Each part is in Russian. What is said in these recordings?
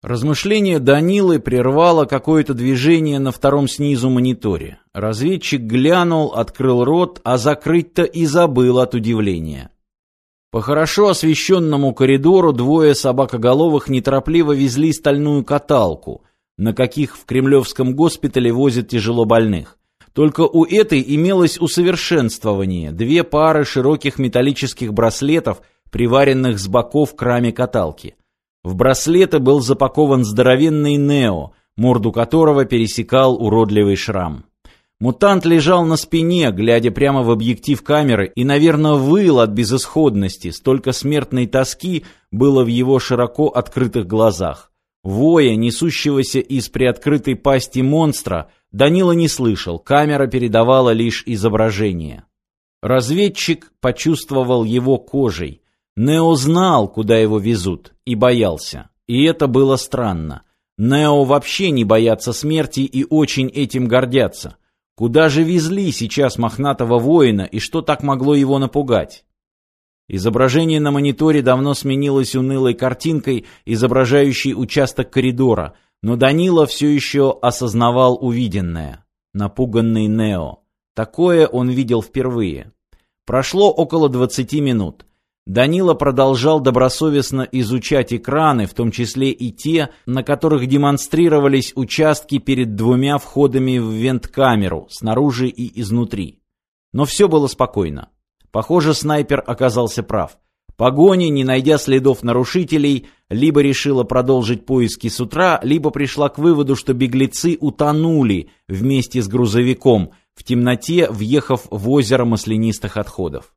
Размышление Данилы прервало какое-то движение на втором снизу мониторе. Разведчик глянул, открыл рот, а закрыть-то и забыл от удивления. По хорошо освещенному коридору двое собакоголовых неторопливо везли стальную каталку, на каких в Кремлевском госпитале возят тяжело больных. Только у этой имелось усовершенствование – две пары широких металлических браслетов, приваренных с боков к раме каталки. В браслеты был запакован здоровенный Нео, морду которого пересекал уродливый шрам. Мутант лежал на спине, глядя прямо в объектив камеры, и, наверное, выл от безысходности, столько смертной тоски было в его широко открытых глазах. Воя, несущегося из приоткрытой пасти монстра, Данила не слышал, камера передавала лишь изображение. Разведчик почувствовал его кожей. Нео знал, куда его везут, и боялся. И это было странно. Нео вообще не боятся смерти и очень этим гордятся. Куда же везли сейчас мохнатого воина и что так могло его напугать? Изображение на мониторе давно сменилось унылой картинкой, изображающей участок коридора, но Данила все еще осознавал увиденное. Напуганный Нео. Такое он видел впервые. Прошло около 20 минут. Данила продолжал добросовестно изучать экраны, в том числе и те, на которых демонстрировались участки перед двумя входами в вент-камеру, снаружи и изнутри. Но все было спокойно. Похоже, снайпер оказался прав. Погоня, не найдя следов нарушителей, либо решила продолжить поиски с утра, либо пришла к выводу, что беглецы утонули вместе с грузовиком, в темноте въехав в озеро маслянистых отходов.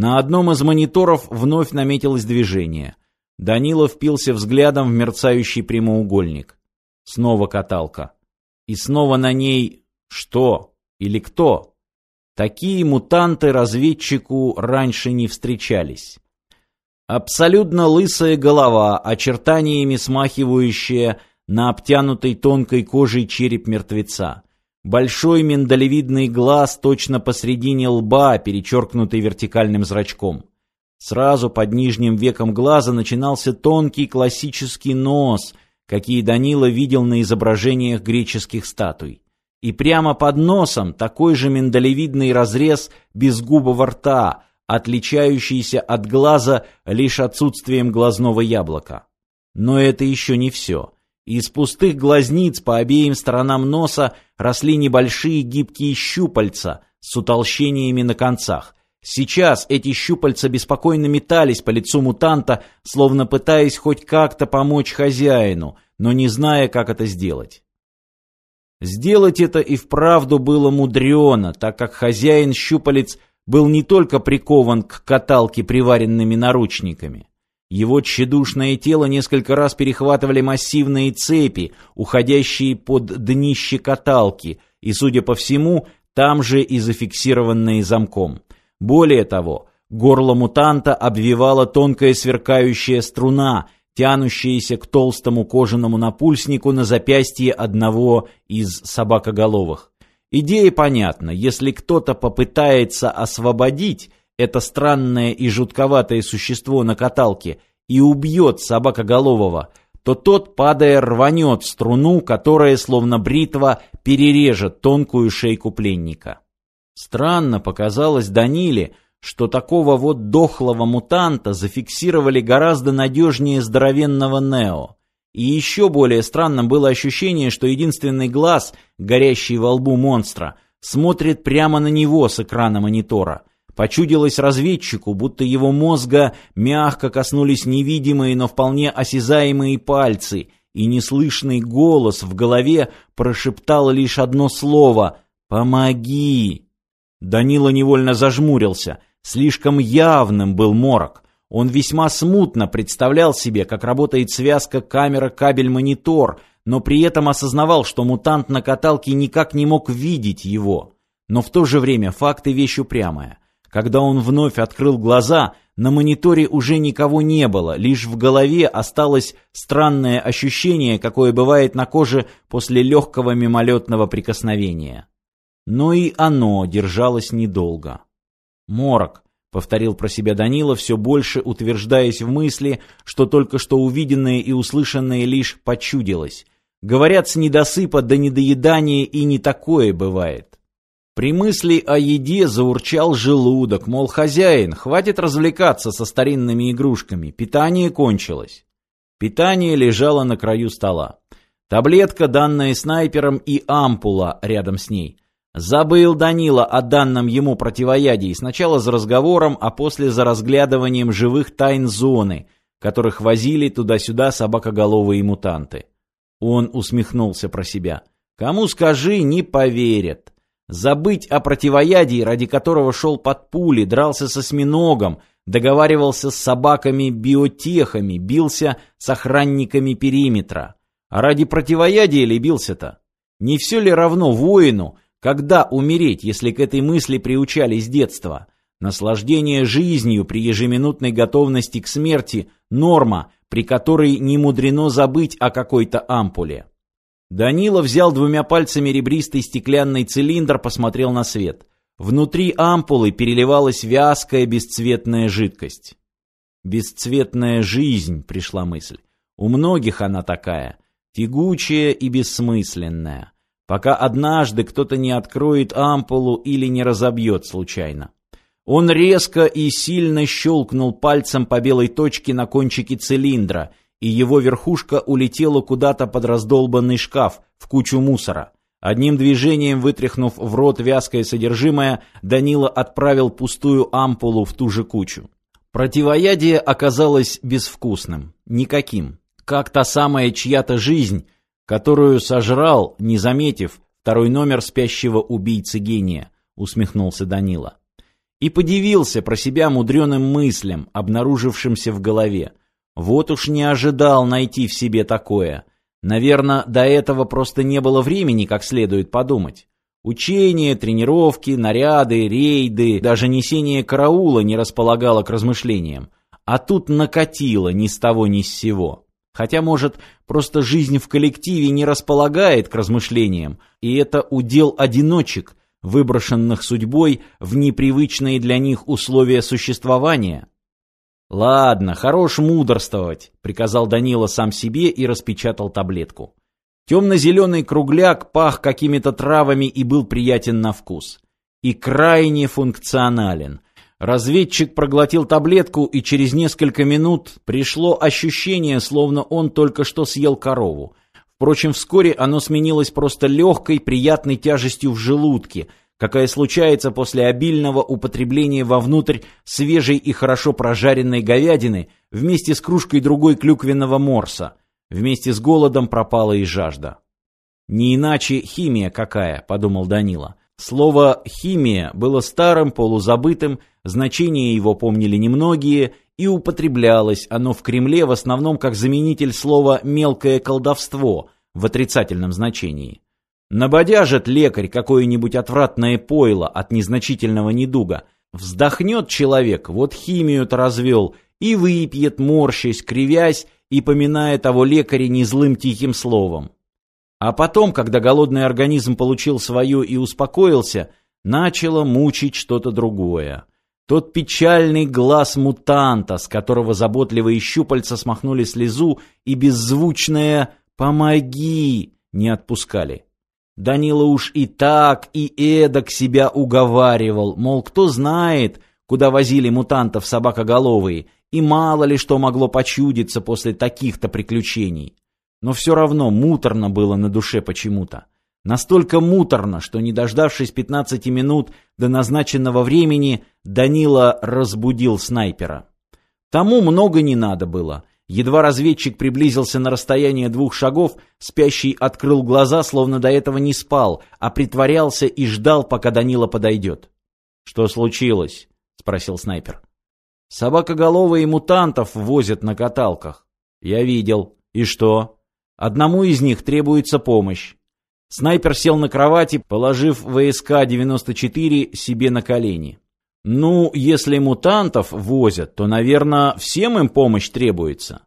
На одном из мониторов вновь наметилось движение. Данила впился взглядом в мерцающий прямоугольник. Снова каталка. И снова на ней что или кто? Такие мутанты разведчику раньше не встречались. Абсолютно лысая голова, очертаниями смахивающая на обтянутой тонкой кожей череп мертвеца. Большой миндалевидный глаз точно посредине лба, перечеркнутый вертикальным зрачком. Сразу под нижним веком глаза начинался тонкий классический нос, какие Данила видел на изображениях греческих статуй. И прямо под носом такой же миндалевидный разрез безгубого рта, отличающийся от глаза лишь отсутствием глазного яблока. Но это еще не все. Из пустых глазниц по обеим сторонам носа росли небольшие гибкие щупальца с утолщениями на концах. Сейчас эти щупальца беспокойно метались по лицу мутанта, словно пытаясь хоть как-то помочь хозяину, но не зная, как это сделать. Сделать это и вправду было мудрено, так как хозяин щупалец был не только прикован к каталке приваренными наручниками. Его тщедушное тело несколько раз перехватывали массивные цепи, уходящие под днище каталки, и, судя по всему, там же и зафиксированные замком. Более того, горло мутанта обвивала тонкая сверкающая струна, тянущаяся к толстому кожаному напульснику на запястье одного из собакоголовых. Идея понятна, если кто-то попытается освободить, это странное и жутковатое существо на каталке и убьет собакоголового, то тот, падая, рванет струну, которая, словно бритва, перережет тонкую шейку пленника. Странно показалось Даниле, что такого вот дохлого мутанта зафиксировали гораздо надежнее здоровенного Нео. И еще более странным было ощущение, что единственный глаз, горящий во лбу монстра, смотрит прямо на него с экрана монитора. Почудилось разведчику, будто его мозга мягко коснулись невидимые, но вполне осязаемые пальцы, и неслышный голос в голове прошептал лишь одно слово «Помоги!». Данила невольно зажмурился. Слишком явным был морок. Он весьма смутно представлял себе, как работает связка камера-кабель-монитор, но при этом осознавал, что мутант на каталке никак не мог видеть его. Но в то же время факты вещь упрямая. Когда он вновь открыл глаза, на мониторе уже никого не было, лишь в голове осталось странное ощущение, какое бывает на коже после легкого мимолетного прикосновения. Но и оно держалось недолго. Морок, повторил про себя Данила, все больше утверждаясь в мысли, что только что увиденное и услышанное лишь почудилось. Говорят, с недосыпа до недоедания и не такое бывает. При мысли о еде заурчал желудок, мол, хозяин, хватит развлекаться со старинными игрушками, питание кончилось. Питание лежало на краю стола. Таблетка, данная снайпером, и ампула рядом с ней. Забыл Данила о данном ему противоядии сначала за разговором, а после за разглядыванием живых тайн зоны, которых возили туда-сюда собакоголовые мутанты. Он усмехнулся про себя. Кому скажи, не поверят. Забыть о противоядии, ради которого шел под пули, дрался со осьминогом, договаривался с собаками-биотехами, бился с охранниками периметра. А ради противоядия ли бился-то? Не все ли равно воину, когда умереть, если к этой мысли приучали с детства? Наслаждение жизнью при ежеминутной готовности к смерти – норма, при которой не мудрено забыть о какой-то ампуле. Данила взял двумя пальцами ребристый стеклянный цилиндр, посмотрел на свет. Внутри ампулы переливалась вязкая бесцветная жидкость. «Бесцветная жизнь», — пришла мысль. «У многих она такая, тягучая и бессмысленная, пока однажды кто-то не откроет ампулу или не разобьет случайно». Он резко и сильно щелкнул пальцем по белой точке на кончике цилиндра — и его верхушка улетела куда-то под раздолбанный шкаф, в кучу мусора. Одним движением вытряхнув в рот вязкое содержимое, Данила отправил пустую ампулу в ту же кучу. Противоядие оказалось безвкусным, никаким, как та самая чья-то жизнь, которую сожрал, не заметив, второй номер спящего убийцы гения, усмехнулся Данила. И подивился про себя мудреным мыслям, обнаружившимся в голове. Вот уж не ожидал найти в себе такое. Наверное, до этого просто не было времени как следует подумать. Учения, тренировки, наряды, рейды, даже несение караула не располагало к размышлениям. А тут накатило ни с того ни с сего. Хотя, может, просто жизнь в коллективе не располагает к размышлениям, и это удел одиночек, выброшенных судьбой в непривычные для них условия существования. «Ладно, хорош мудрствовать», — приказал Данила сам себе и распечатал таблетку. Темно-зеленый кругляк пах какими-то травами и был приятен на вкус. И крайне функционален. Разведчик проглотил таблетку, и через несколько минут пришло ощущение, словно он только что съел корову. Впрочем, вскоре оно сменилось просто легкой, приятной тяжестью в желудке — какая случается после обильного употребления вовнутрь свежей и хорошо прожаренной говядины вместе с кружкой другой клюквенного морса. Вместе с голодом пропала и жажда. «Не иначе химия какая», — подумал Данила. Слово «химия» было старым, полузабытым, значение его помнили немногие, и употреблялось оно в Кремле в основном как заменитель слова «мелкое колдовство» в отрицательном значении. Набодяжит лекарь какое-нибудь отвратное пойло от незначительного недуга. Вздохнет человек, вот химию-то развел, и выпьет, морщась, кривясь и поминая того лекаря незлым тихим словом. А потом, когда голодный организм получил свое и успокоился, начало мучить что-то другое. Тот печальный глаз мутанта, с которого заботливые щупальца смахнули слезу, и беззвучное «помоги» не отпускали. Данила уж и так, и эдак себя уговаривал, мол, кто знает, куда возили мутантов собакоголовые, и мало ли что могло почудиться после таких-то приключений. Но все равно муторно было на душе почему-то. Настолько муторно, что, не дождавшись 15 минут до назначенного времени, Данила разбудил снайпера. Тому много не надо было — Едва разведчик приблизился на расстояние двух шагов, спящий открыл глаза, словно до этого не спал, а притворялся и ждал, пока Данила подойдет. «Что случилось?» — спросил снайпер. «Собакоголовые мутантов возят на каталках». «Я видел. И что?» «Одному из них требуется помощь». Снайпер сел на кровати, положив ВСК-94 себе на колени. Ну, если мутантов возят, то, наверное, всем им помощь требуется.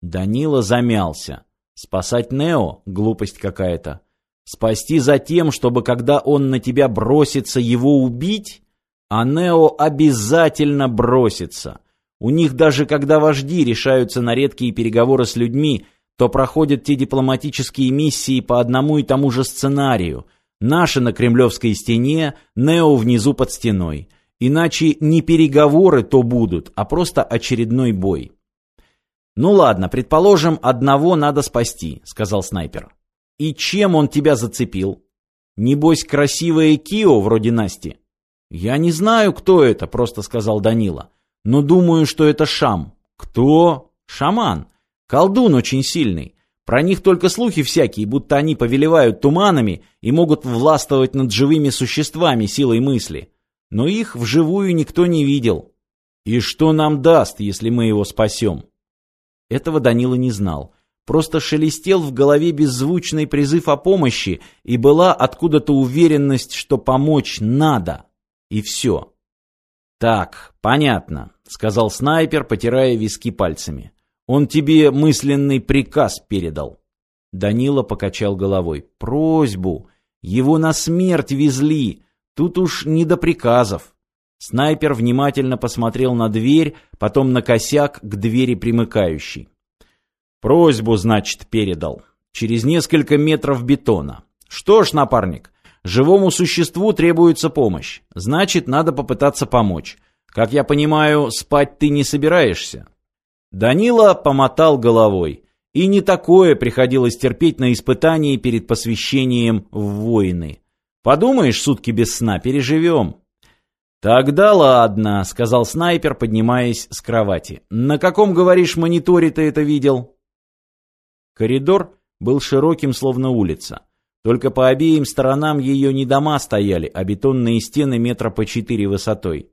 Данила замялся. Спасать Нео — глупость какая-то. Спасти за тем, чтобы, когда он на тебя бросится, его убить? А Нео обязательно бросится. У них даже когда вожди решаются на редкие переговоры с людьми, то проходят те дипломатические миссии по одному и тому же сценарию. Наши на Кремлевской стене, Нео внизу под стеной. Иначе не переговоры то будут, а просто очередной бой. «Ну ладно, предположим, одного надо спасти», — сказал снайпер. «И чем он тебя зацепил? Небось, красивая Кио вроде Насти?» «Я не знаю, кто это», — просто сказал Данила. «Но думаю, что это Шам». «Кто?» «Шаман. Колдун очень сильный. Про них только слухи всякие, будто они повелевают туманами и могут властвовать над живыми существами силой мысли. Но их вживую никто не видел. И что нам даст, если мы его спасем?» Этого Данила не знал. Просто шелестел в голове беззвучный призыв о помощи, и была откуда-то уверенность, что помочь надо. И все. «Так, понятно», — сказал снайпер, потирая виски пальцами. «Он тебе мысленный приказ передал». Данила покачал головой. «Просьбу. Его на смерть везли. Тут уж не до приказов». Снайпер внимательно посмотрел на дверь, потом на косяк к двери примыкающей. Просьбу, значит, передал. Через несколько метров бетона. Что ж, напарник, живому существу требуется помощь. Значит, надо попытаться помочь. Как я понимаю, спать ты не собираешься? Данила помотал головой. И не такое приходилось терпеть на испытании перед посвящением в войны. Подумаешь, сутки без сна переживем. «Тогда ладно», — сказал снайпер, поднимаясь с кровати. «На каком, говоришь, мониторе ты это видел?» Коридор был широким, словно улица. Только по обеим сторонам ее не дома стояли, а бетонные стены метра по четыре высотой.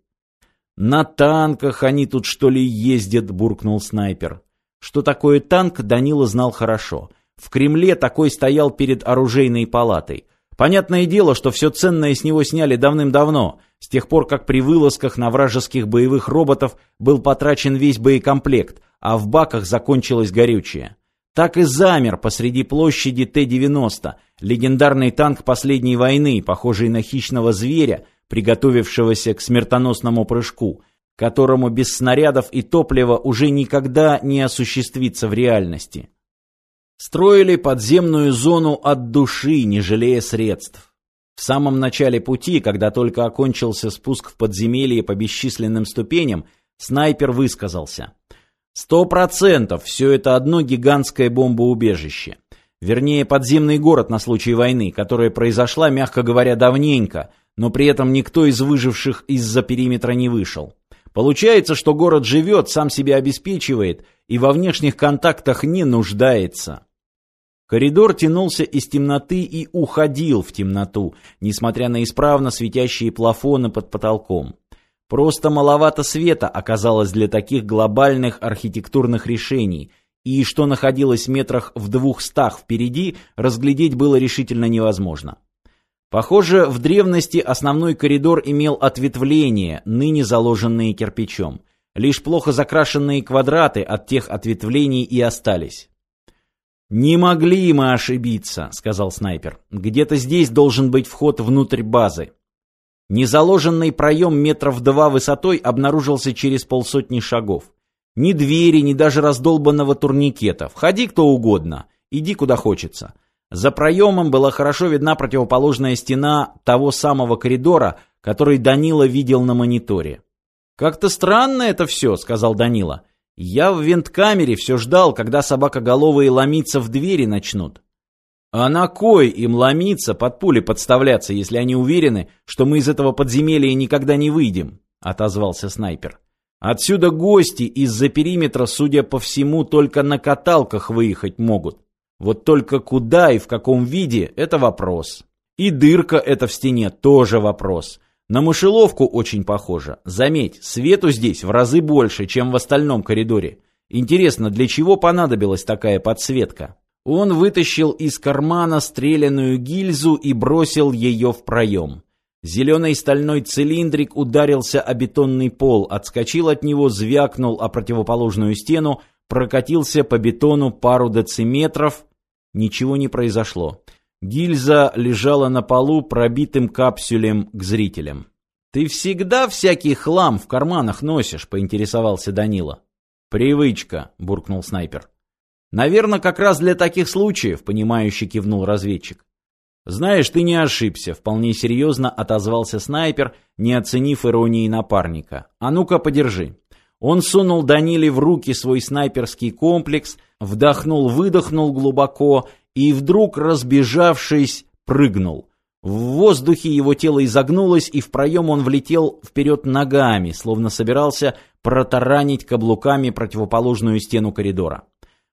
«На танках они тут, что ли, ездят?» — буркнул снайпер. Что такое танк, Данила знал хорошо. В Кремле такой стоял перед оружейной палатой. Понятное дело, что все ценное с него сняли давным-давно, с тех пор, как при вылазках на вражеских боевых роботов был потрачен весь боекомплект, а в баках закончилось горючее. Так и замер посреди площади Т-90, легендарный танк последней войны, похожий на хищного зверя, приготовившегося к смертоносному прыжку, которому без снарядов и топлива уже никогда не осуществиться в реальности. Строили подземную зону от души, не жалея средств. В самом начале пути, когда только окончился спуск в подземелье по бесчисленным ступеням, снайпер высказался. Сто процентов все это одно гигантское бомбоубежище. Вернее, подземный город на случай войны, которая произошла, мягко говоря, давненько, но при этом никто из выживших из-за периметра не вышел. Получается, что город живет, сам себя обеспечивает и во внешних контактах не нуждается. Коридор тянулся из темноты и уходил в темноту, несмотря на исправно светящие плафоны под потолком. Просто маловато света оказалось для таких глобальных архитектурных решений, и что находилось метрах в двухстах впереди, разглядеть было решительно невозможно. Похоже, в древности основной коридор имел ответвления, ныне заложенные кирпичом. Лишь плохо закрашенные квадраты от тех ответвлений и остались. «Не могли мы ошибиться», — сказал снайпер. «Где-то здесь должен быть вход внутрь базы. Незаложенный проем метров два высотой обнаружился через полсотни шагов. Ни двери, ни даже раздолбанного турникета. Входи кто угодно, иди куда хочется. За проемом была хорошо видна противоположная стена того самого коридора, который Данила видел на мониторе. «Как-то странно это все», — сказал Данила. «Я в винткамере все ждал, когда собакоголовые ломиться в двери начнут». А на кой им ломиться, под пули подставляться, если они уверены, что мы из этого подземелья никогда не выйдем? Отозвался снайпер. Отсюда гости из-за периметра, судя по всему, только на каталках выехать могут. Вот только куда и в каком виде – это вопрос. И дырка эта в стене тоже вопрос. На мышеловку очень похоже. Заметь, свету здесь в разы больше, чем в остальном коридоре. Интересно, для чего понадобилась такая подсветка? Он вытащил из кармана стреляную гильзу и бросил ее в проем. Зеленый стальной цилиндрик ударился о бетонный пол, отскочил от него, звякнул о противоположную стену, прокатился по бетону пару дециметров. Ничего не произошло. Гильза лежала на полу пробитым капсюлем к зрителям. «Ты всегда всякий хлам в карманах носишь?» — поинтересовался Данила. «Привычка», — буркнул снайпер. «Наверное, как раз для таких случаев», — понимающе кивнул разведчик. «Знаешь, ты не ошибся», — вполне серьезно отозвался снайпер, не оценив иронии напарника. «А ну-ка, подержи». Он сунул Даниле в руки свой снайперский комплекс, вдохнул-выдохнул глубоко и вдруг, разбежавшись, прыгнул. В воздухе его тело изогнулось, и в проем он влетел вперед ногами, словно собирался протаранить каблуками противоположную стену коридора.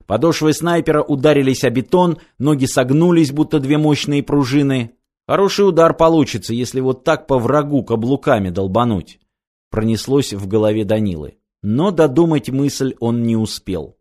Подошвы снайпера ударились о бетон, ноги согнулись, будто две мощные пружины. Хороший удар получится, если вот так по врагу каблуками долбануть. Пронеслось в голове Данилы. Но додумать мысль он не успел.